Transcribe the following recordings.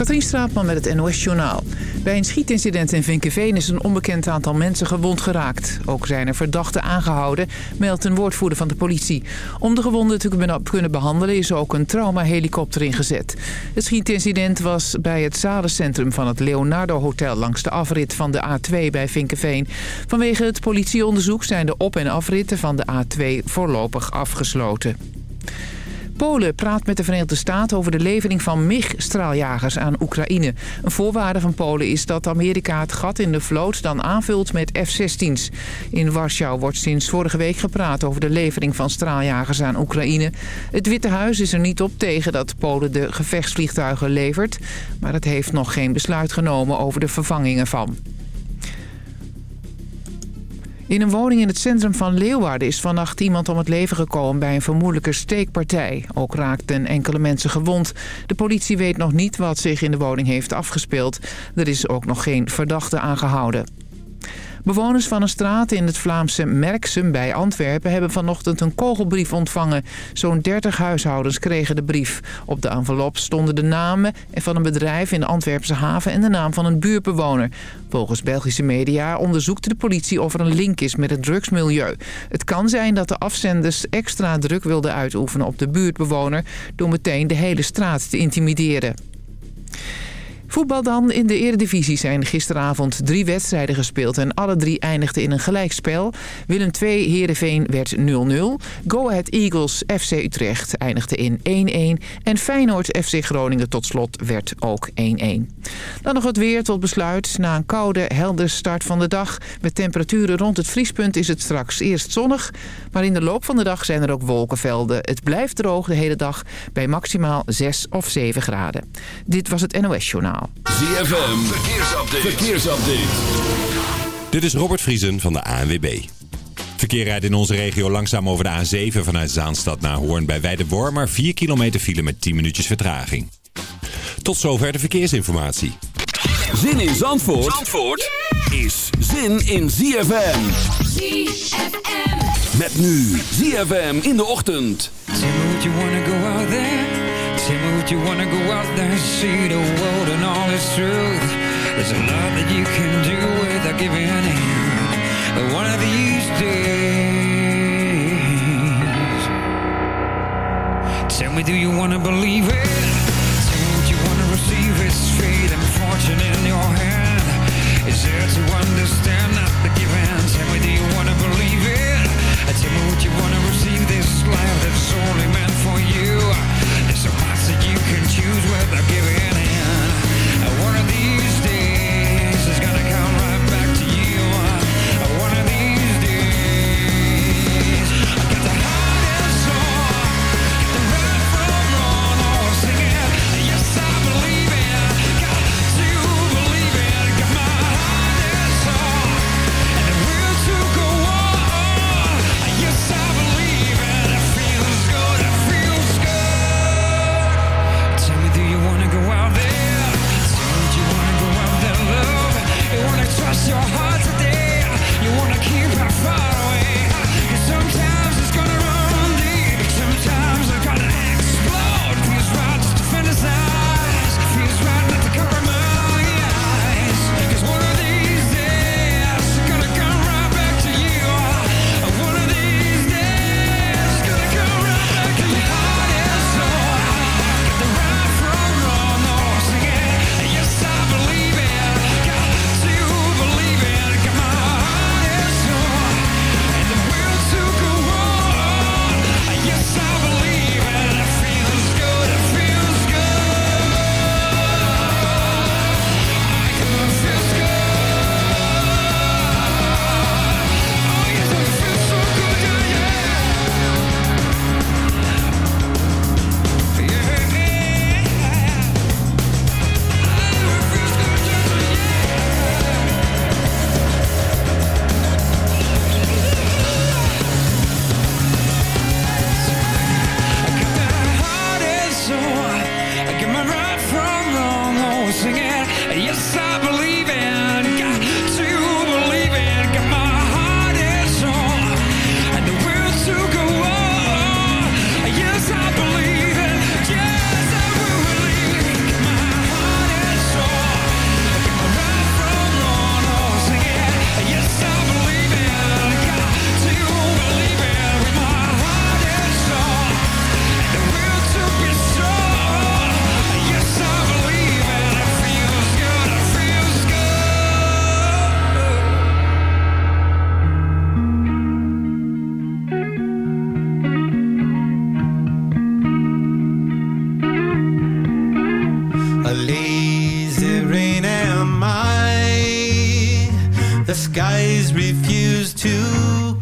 Katrien Straatman met het NOS Journaal. Bij een schietincident in Vinkenveen is een onbekend aantal mensen gewond geraakt. Ook zijn er verdachten aangehouden, meldt een woordvoerder van de politie. Om de gewonden te kunnen behandelen is ook een traumahelikopter ingezet. Het schietincident was bij het zadencentrum van het Leonardo Hotel... langs de afrit van de A2 bij Vinkenveen. Vanwege het politieonderzoek zijn de op- en afritten van de A2 voorlopig afgesloten. Polen praat met de Verenigde Staten over de levering van MIG-straaljagers aan Oekraïne. Een voorwaarde van Polen is dat Amerika het gat in de vloot dan aanvult met F-16's. In Warschau wordt sinds vorige week gepraat over de levering van straaljagers aan Oekraïne. Het Witte Huis is er niet op tegen dat Polen de gevechtsvliegtuigen levert. Maar het heeft nog geen besluit genomen over de vervangingen van. In een woning in het centrum van Leeuwarden is vannacht iemand om het leven gekomen bij een vermoedelijke steekpartij. Ook raakten enkele mensen gewond. De politie weet nog niet wat zich in de woning heeft afgespeeld. Er is ook nog geen verdachte aangehouden. Bewoners van een straat in het Vlaamse Merksem bij Antwerpen... hebben vanochtend een kogelbrief ontvangen. Zo'n 30 huishoudens kregen de brief. Op de envelop stonden de namen van een bedrijf in de Antwerpse haven... en de naam van een buurtbewoner. Volgens Belgische media onderzoekt de politie of er een link is met het drugsmilieu. Het kan zijn dat de afzenders extra druk wilden uitoefenen op de buurtbewoner... door meteen de hele straat te intimideren. Voetbal dan. In de eredivisie zijn gisteravond drie wedstrijden gespeeld... en alle drie eindigden in een gelijkspel. Willem 2 Heerenveen werd 0-0. Go Ahead Eagles FC Utrecht eindigde in 1-1. En Feyenoord FC Groningen tot slot werd ook 1-1. Dan nog het weer tot besluit. Na een koude, helder start van de dag... met temperaturen rond het vriespunt is het straks eerst zonnig... maar in de loop van de dag zijn er ook wolkenvelden. Het blijft droog de hele dag bij maximaal 6 of 7 graden. Dit was het NOS Journaal. ZFM, verkeersupdate. verkeersupdate. Dit is Robert Vriesen van de ANWB. Verkeer rijdt in onze regio langzaam over de A7 vanuit Zaanstad naar Hoorn bij Weidewormer. 4 kilometer file met 10 minuutjes vertraging. Tot zover de verkeersinformatie. Zin in Zandvoort, Zandvoort is zin in ZFM. ZFM. Met nu ZFM in de ochtend. Tell me would you wanna go out there and see the world and all its truth. There's a lot that you can do without giving in One of these days. Tell me do you wanna believe it? Tell me would you wanna receive It's fate and fortune in your hand. Is there to understand not the given Tell me do you wanna believe it? Tell me would you wanna receive this life that's only meant for you? So much you can choose whether giving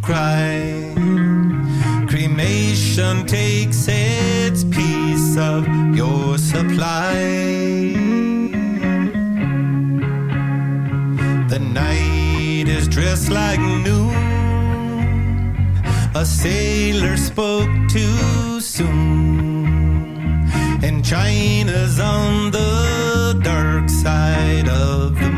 cry. Cremation takes its piece of your supply. The night is dressed like noon. A sailor spoke too soon. And China's on the dark side of the moon.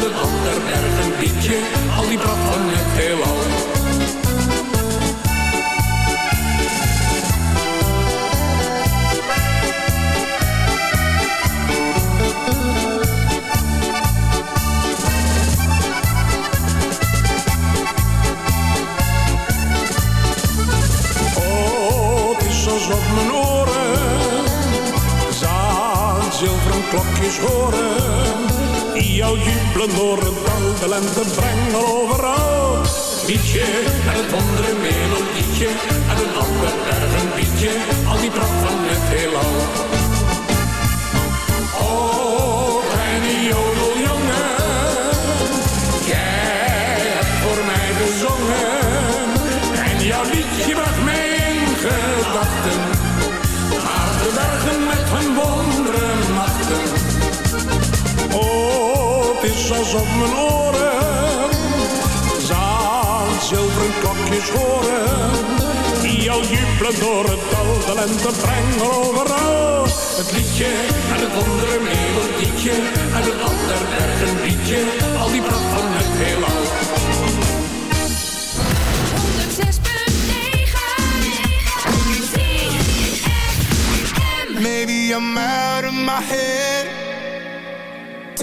De een bergen berg een al die pracht van het heelal. Oh, op mijn oren. Zaan zilveren klokjes horen. Die jou jubelen door het de lente brengen overal. Liedje met het wondere melodietje, uit een ander bergen liedje, al die pracht van het heelal. Is alsof mijn oren zaad zilveren klokjes horen. Die jou jubelen door het dal, de lente brengen overal. Het liedje en het wondere melodietje, en het ander bergen liedje, al die pracht van het heelal. 106.9 Maybe I'm out of my head.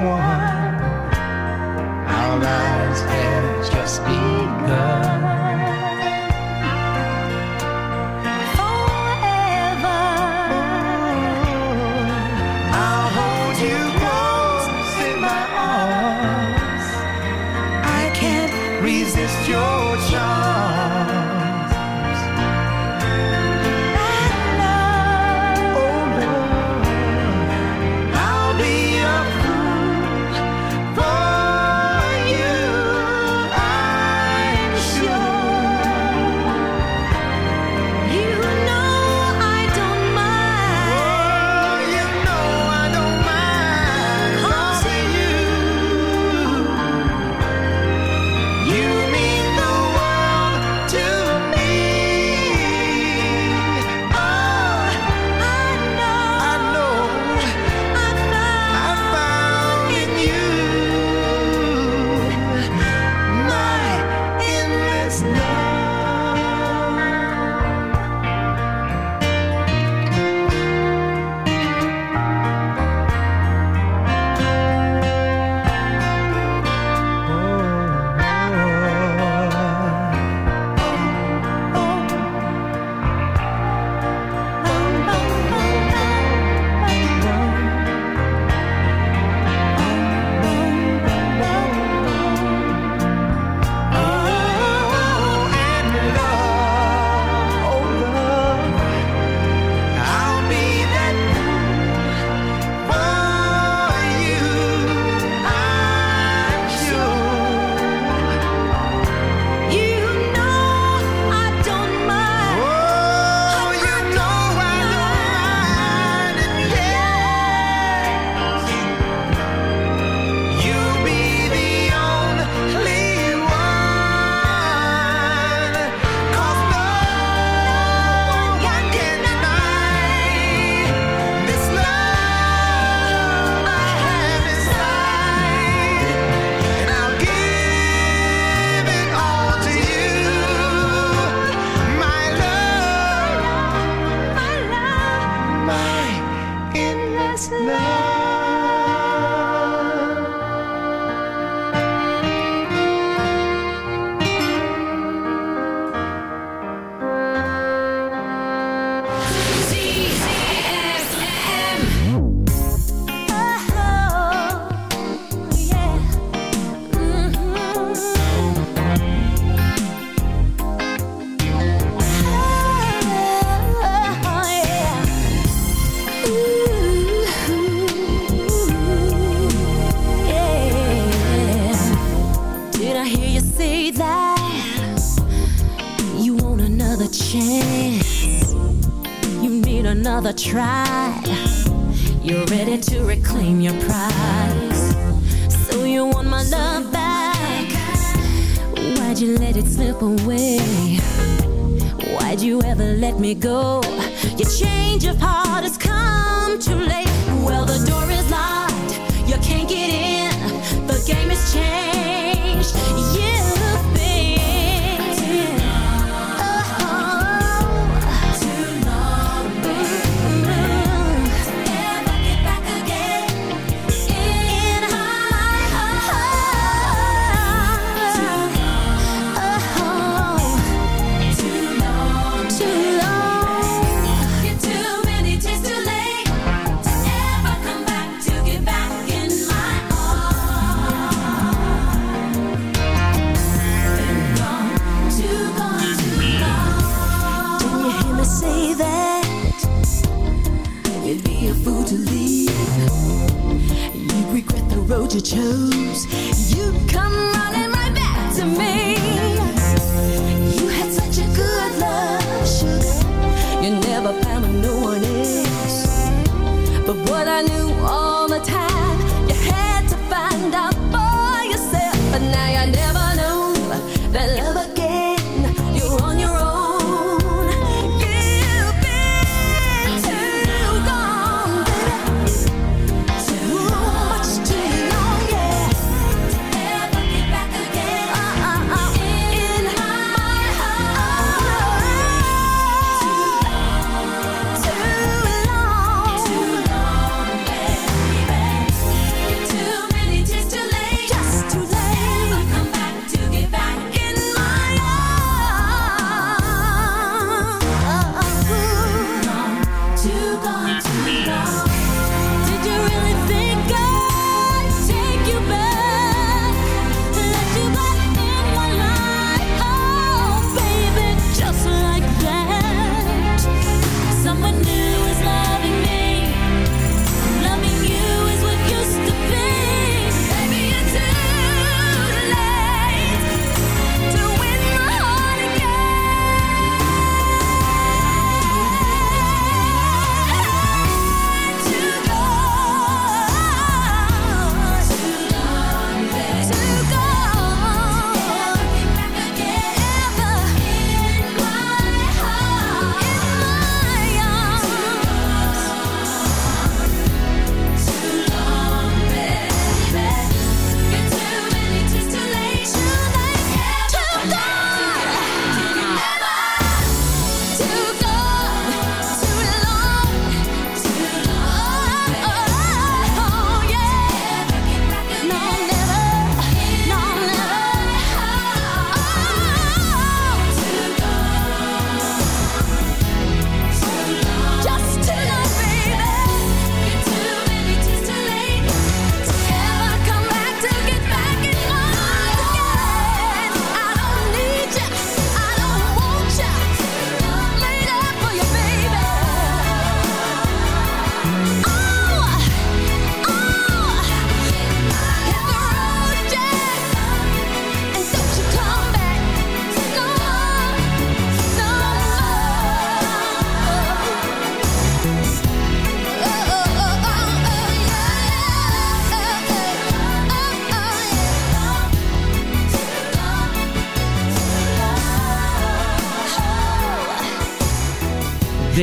one. Our lives have just been.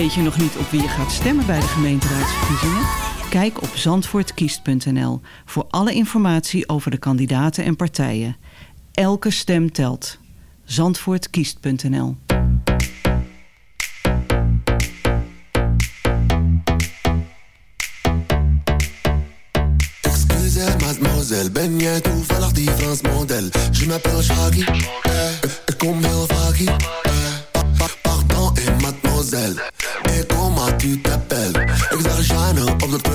Weet je nog niet op wie je gaat stemmen bij de gemeenteraadsverkiezingen? Kijk op zandvoortkiest.nl voor alle informatie over de kandidaten en partijen. Elke stem telt. Zandvoortkiest.nl mademoiselle. Ben jij toevallig die Frans model? Je m'appelle ik kom heel vaak hier.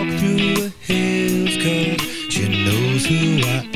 walk through a hills cause she knows who I am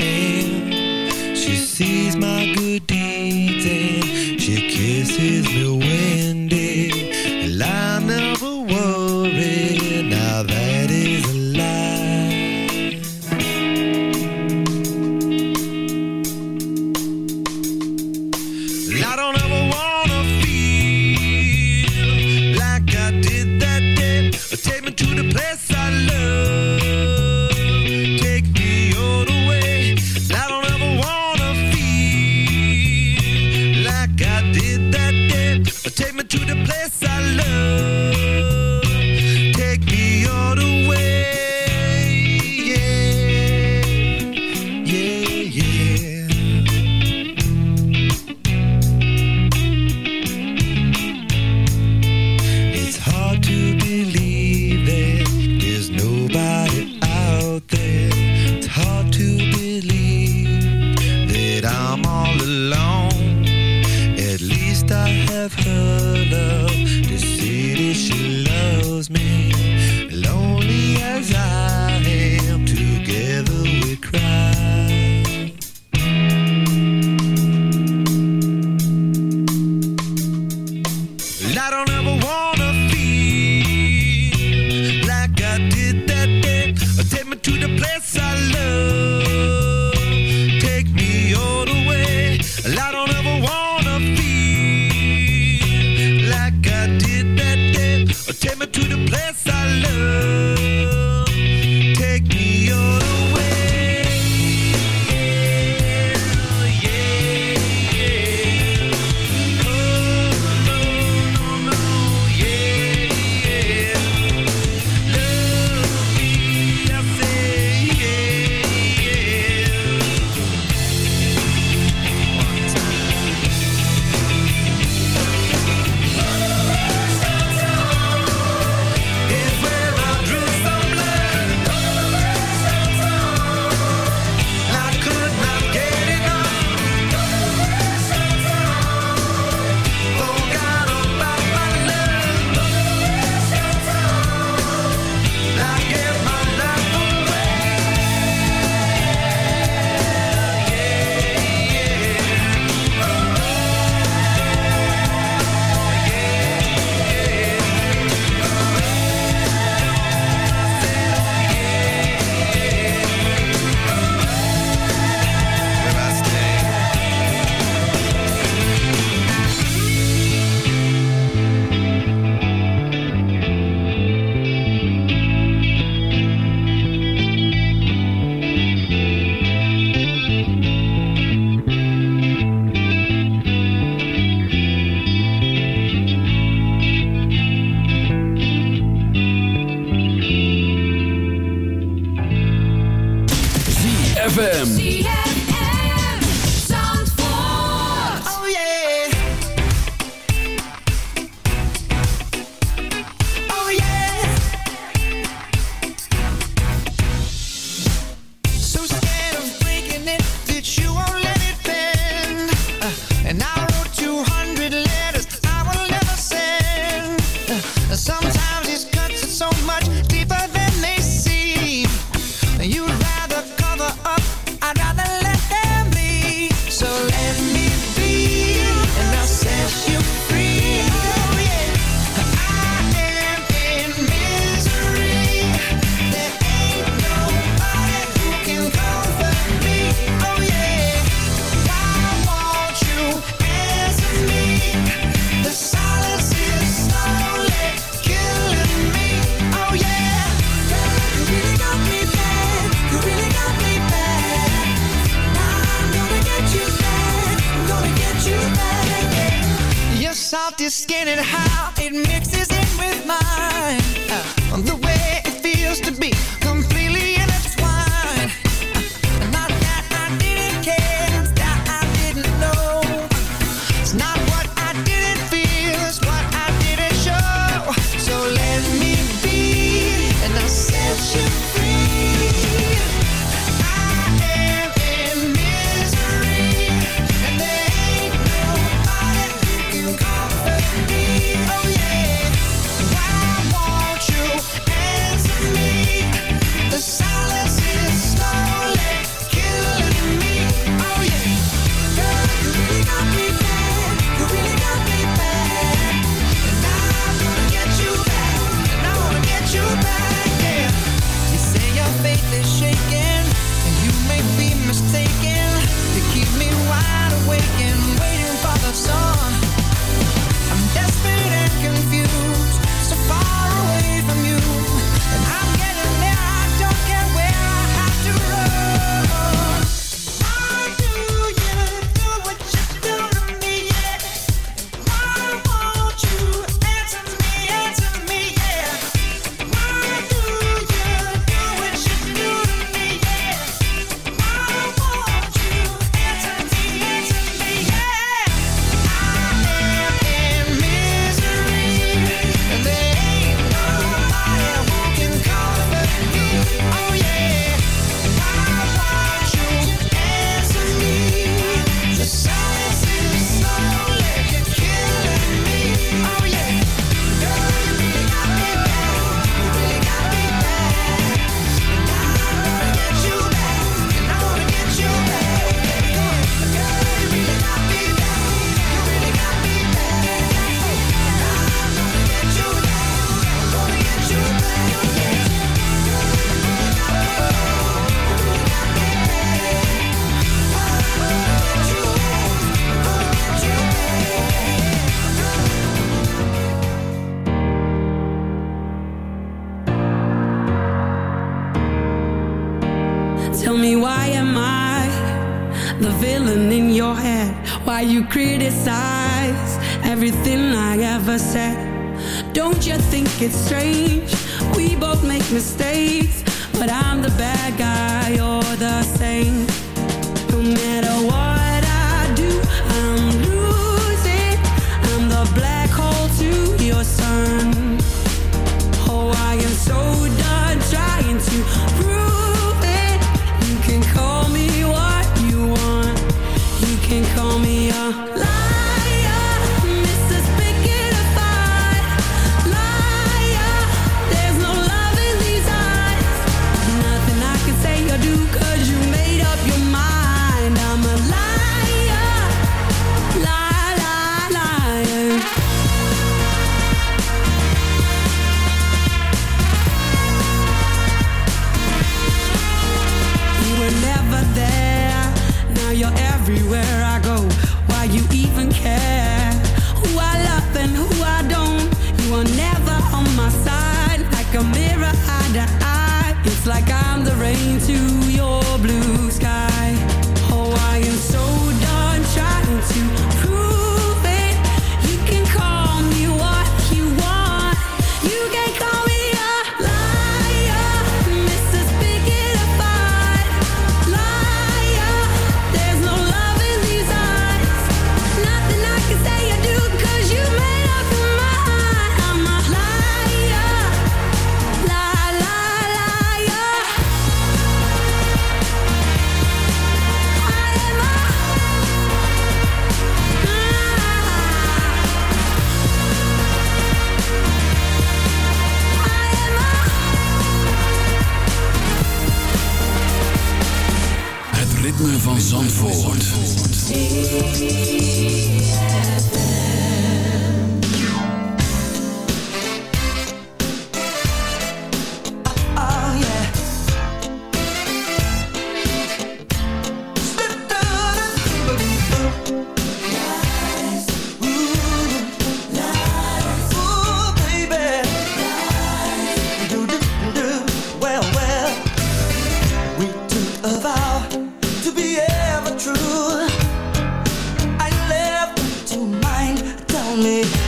me.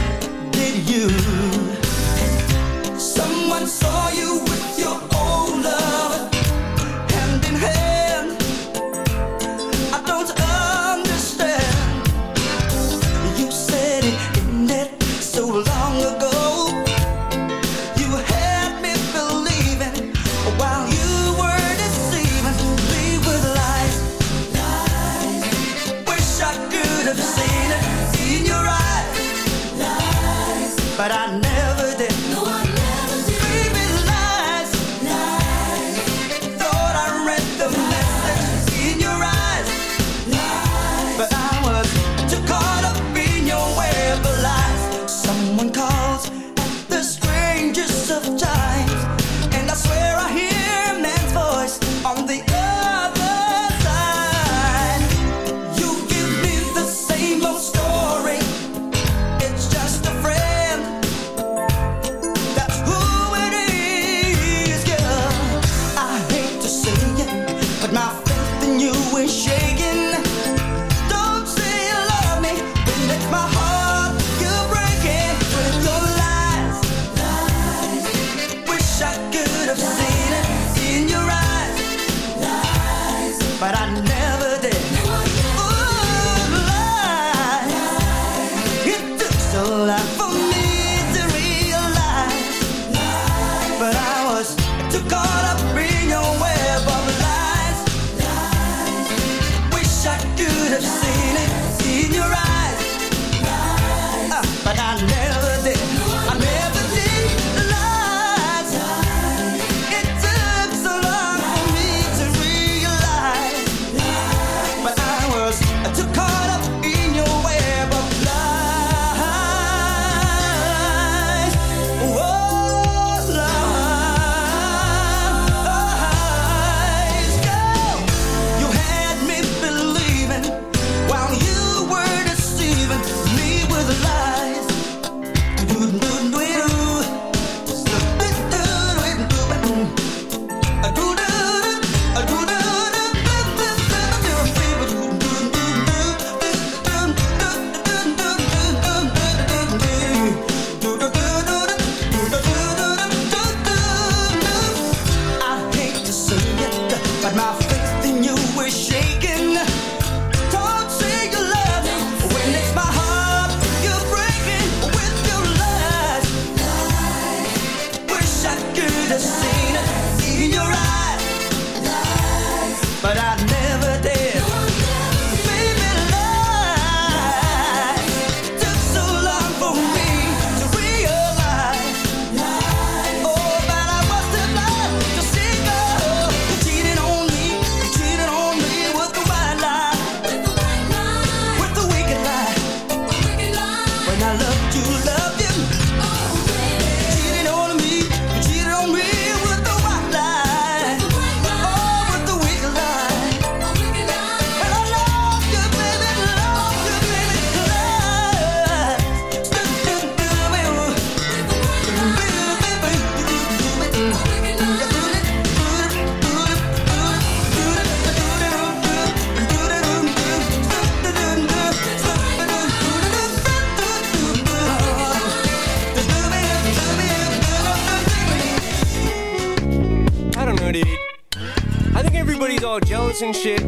all jealous and shit,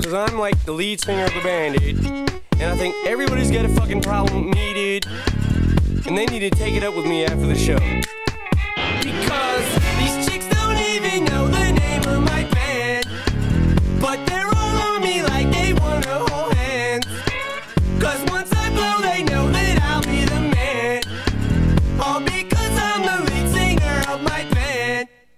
cause I'm like the lead singer of the band, dude. And I think everybody's got a fucking problem with me, dude. And they need to take it up with me after the show.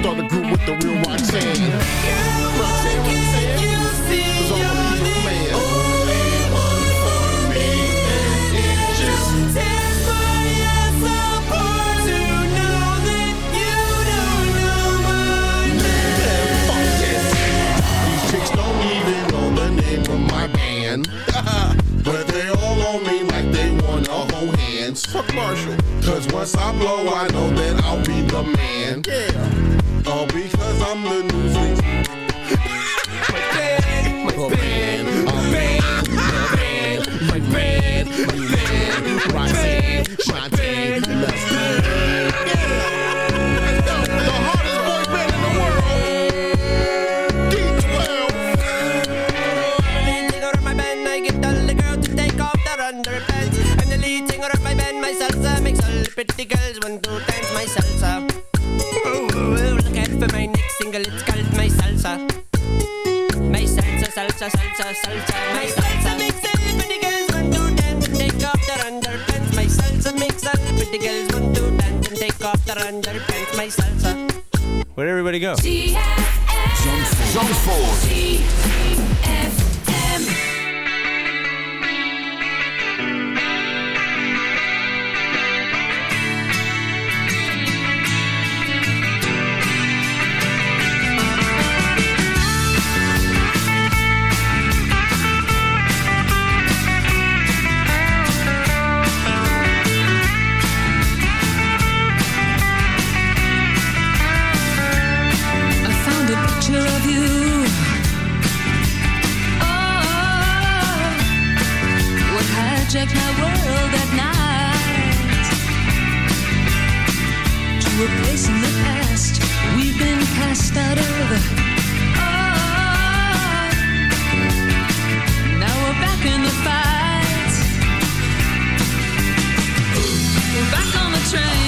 start a group with the real Roxanne. Roxanne, Roxanne. Cause I'm a real man. Fuck Marshall. Cause once I blow, I know that I'll be the man. Yeah. All because I'm the news. my band, my band, my band, my band, my band, my band, Roxanne, Shantae, salsa, salsa, salsa, salsa, my salsa makes all the pretty girls want to dance and take off their underpants. My salsa makes all the pretty girls want to dance and take off their underpants. My salsa. Where'd everybody go? I found hijack my world at night to a place in the past we've been cast out of. Oh, now we're back in the fight. We're back on the train.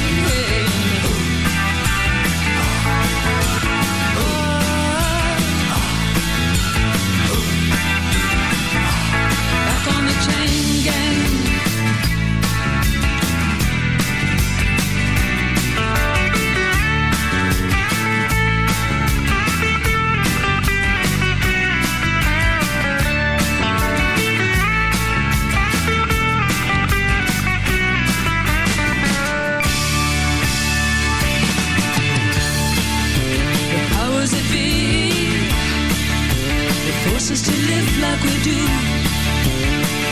Like we do.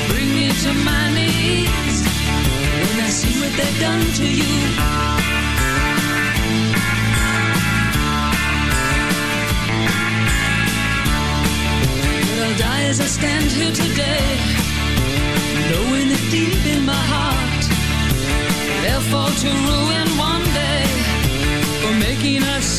Bring me to my knees when I see what they've done to you. But I'll die as I stand here today, knowing that deep in my heart they'll fall to ruin one day for making us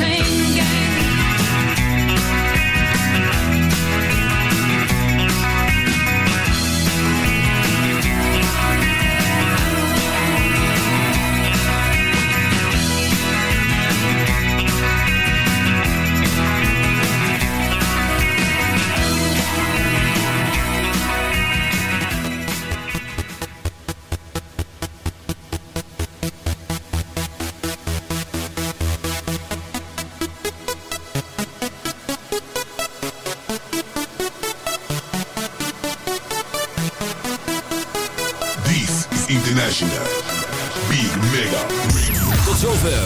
Back